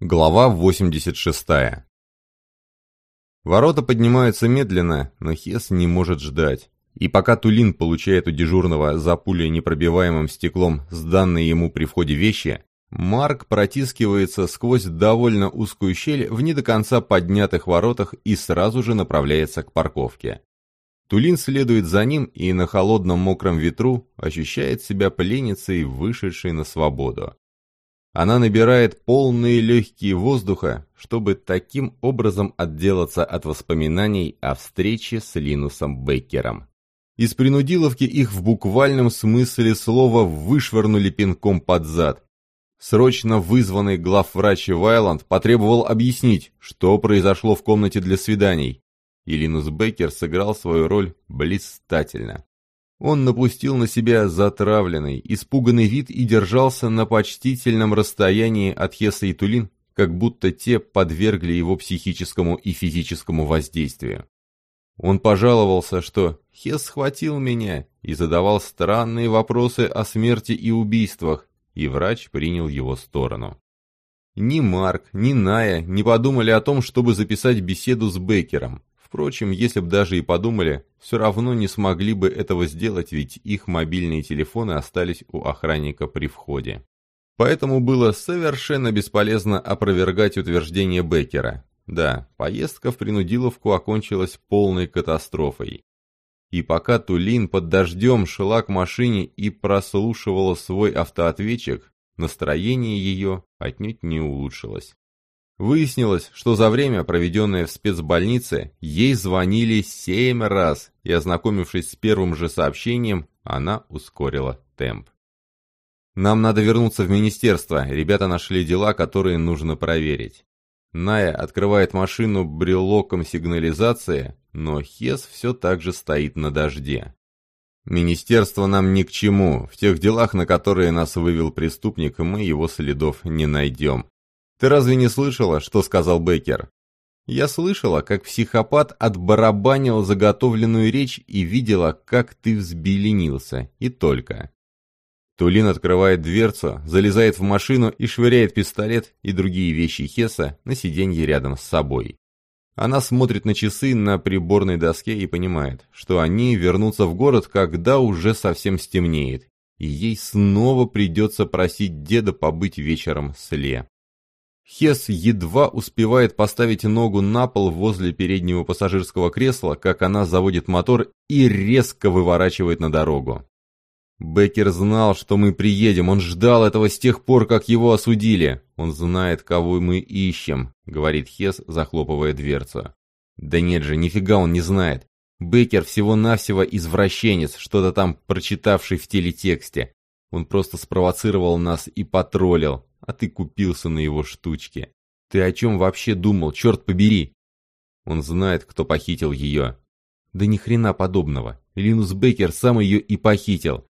Глава 86. Ворота поднимаются медленно, но Хес не может ждать. И пока Тулин получает у дежурного за пулей непробиваемым стеклом сданные ему при входе вещи, Марк протискивается сквозь довольно узкую щель в не до конца поднятых воротах и сразу же направляется к парковке. Тулин следует за ним и на холодном мокром ветру ощущает себя пленницей, вышедшей на свободу. Она набирает полные легкие воздуха, чтобы таким образом отделаться от воспоминаний о встрече с Линусом Беккером. Из принудиловки их в буквальном смысле слова вышвырнули пинком под зад. Срочно вызванный главврач Вайланд потребовал объяснить, что произошло в комнате для свиданий. И Линус Беккер сыграл свою роль блистательно. Он напустил на себя затравленный, испуганный вид и держался на почтительном расстоянии от Хеса и Тулин, как будто те подвергли его психическому и физическому воздействию. Он пожаловался, что «Хес схватил меня» и задавал странные вопросы о смерти и убийствах, и врач принял его сторону. Ни Марк, ни Ная не подумали о том, чтобы записать беседу с Беккером. Впрочем, если бы даже и подумали, все равно не смогли бы этого сделать, ведь их мобильные телефоны остались у охранника при входе. Поэтому было совершенно бесполезно опровергать утверждение Беккера. Да, поездка в Принудиловку окончилась полной катастрофой. И пока Тулин под дождем шла к машине и прослушивала свой автоответчик, настроение ее отнюдь не улучшилось. Выяснилось, что за время, проведенное в спецбольнице, ей звонили семь раз, и, ознакомившись с первым же сообщением, она ускорила темп. «Нам надо вернуться в министерство, ребята нашли дела, которые нужно проверить». Ная открывает машину брелоком сигнализации, но Хес все так же стоит на дожде. «Министерство нам ни к чему. В тех делах, на которые нас вывел преступник, мы его следов не найдем. Ты разве не слышала, что сказал Беккер? Я слышала, как психопат отбарабанил заготовленную речь и видела, как ты взбеленился, и только. Тулин открывает дверцу, залезает в машину и швыряет пистолет и другие вещи Хеса на сиденье рядом с собой. Она смотрит на часы на приборной доске и понимает, что они вернутся в город, когда уже совсем стемнеет, и ей снова придется просить деда побыть вечером с Ле. Хес едва успевает поставить ногу на пол возле переднего пассажирского кресла, как она заводит мотор и резко выворачивает на дорогу. Беккер знал, что мы приедем, он ждал этого с тех пор, как его осудили. Он знает, кого мы ищем, говорит Хес, захлопывая дверцу. Да нет же, нифига он не знает. Беккер всего-навсего извращенец, что-то там прочитавший в телетексте. Он просто спровоцировал нас и потроллил, а ты купился на его штучки. Ты о чем вообще думал, черт побери? Он знает, кто похитил ее. Да ни хрена подобного. Линус Беккер сам ее и похитил.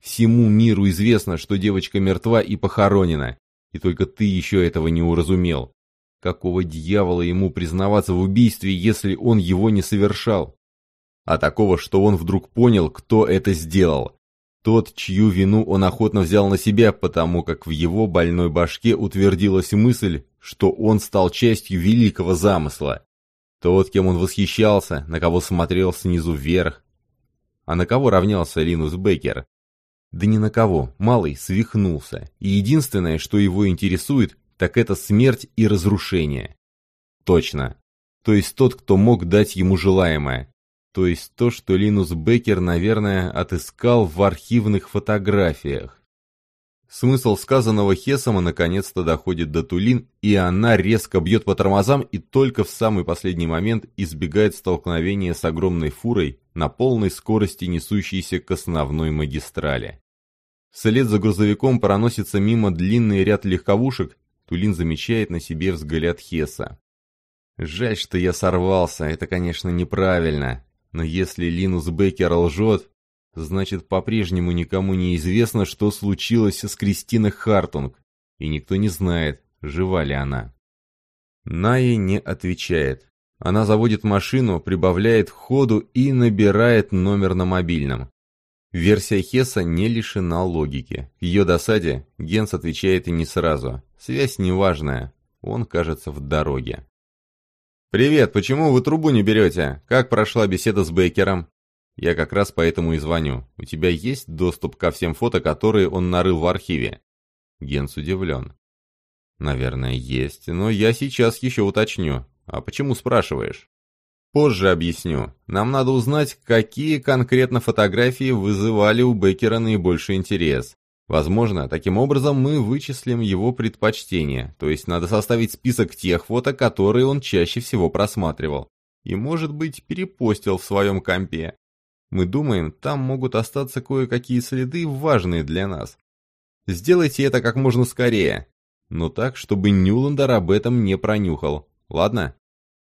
Всему миру известно, что девочка мертва и похоронена. И только ты еще этого не уразумел. Какого дьявола ему признаваться в убийстве, если он его не совершал? А такого, что он вдруг понял, кто это сделал. Тот, чью вину он охотно взял на себя, потому как в его больной башке утвердилась мысль, что он стал частью великого замысла. Тот, кем он восхищался, на кого смотрел снизу вверх. А на кого равнялся Линус Беккер? Да ни на кого, малый свихнулся, и единственное, что его интересует, так это смерть и разрушение. Точно. То есть тот, кто мог дать ему желаемое, то есть то, что Линус Беккер, наверное, отыскал в архивных фотографиях. Смысл сказанного Хесома наконец-то доходит до Тулин, и она резко бьет по тормозам и только в самый последний момент избегает столкновения с огромной фурой на полной скорости несущейся к основной магистрали. Вслед за грузовиком проносится мимо длинный ряд легковушек, Тулин замечает на себе взгляд Хеса. «Жаль, что я сорвался, это, конечно, неправильно. Но если Линус Беккер лжет, значит по-прежнему никому не известно, что случилось с Кристиной Хартунг, и никто не знает, жива ли она. Найи не отвечает. Она заводит машину, прибавляет ходу и набирает номер на мобильном. Версия Хесса не лишена логики. В ее досаде Генс отвечает и не сразу. Связь неважная. Он, кажется, в дороге. «Привет, почему вы трубу не берете? Как прошла беседа с Бейкером?» «Я как раз поэтому и звоню. У тебя есть доступ ко всем фото, которые он нарыл в архиве?» Генс удивлен. «Наверное, есть, но я сейчас еще уточню. А почему спрашиваешь?» «Позже объясню. Нам надо узнать, какие конкретно фотографии вызывали у Беккера наибольший интерес. Возможно, таким образом мы вычислим его предпочтения, то есть надо составить список тех фото, которые он чаще всего просматривал. И, может быть, перепостил в своем компе. Мы думаем, там могут остаться кое-какие следы, важные для нас. Сделайте это как можно скорее, но так, чтобы Нюландер об этом не пронюхал. Ладно?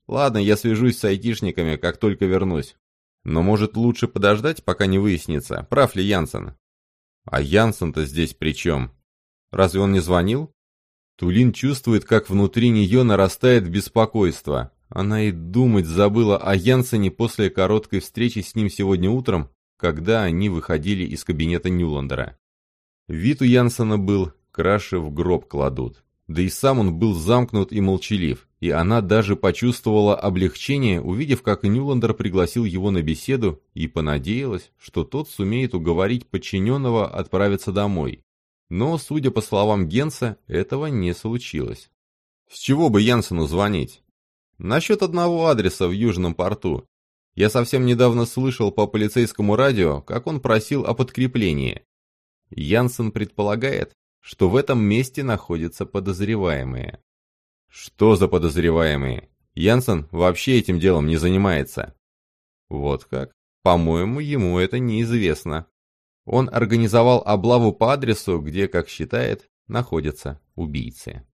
Ладно, я свяжусь с айтишниками, как только вернусь. Но может лучше подождать, пока не выяснится, прав ли Янсен? А Янсен-то здесь при чем? Разве он не звонил? Тулин чувствует, как внутри нее нарастает беспокойство. Она и думать забыла о Янсене после короткой встречи с ним сегодня утром, когда они выходили из кабинета Нюландера. Вид у Янсена был, краши в гроб кладут. Да и сам он был замкнут и молчалив, и она даже почувствовала облегчение, увидев, как Нюландер пригласил его на беседу, и понадеялась, что тот сумеет уговорить подчиненного отправиться домой. Но, судя по словам Генса, этого не случилось. С чего бы Янсену звонить? Насчет одного адреса в Южном порту. Я совсем недавно слышал по полицейскому радио, как он просил о подкреплении. Янсен предполагает, что в этом месте находятся подозреваемые. Что за подозреваемые? Янсен вообще этим делом не занимается. Вот как? По-моему, ему это неизвестно. Он организовал облаву по адресу, где, как считает, находятся убийцы.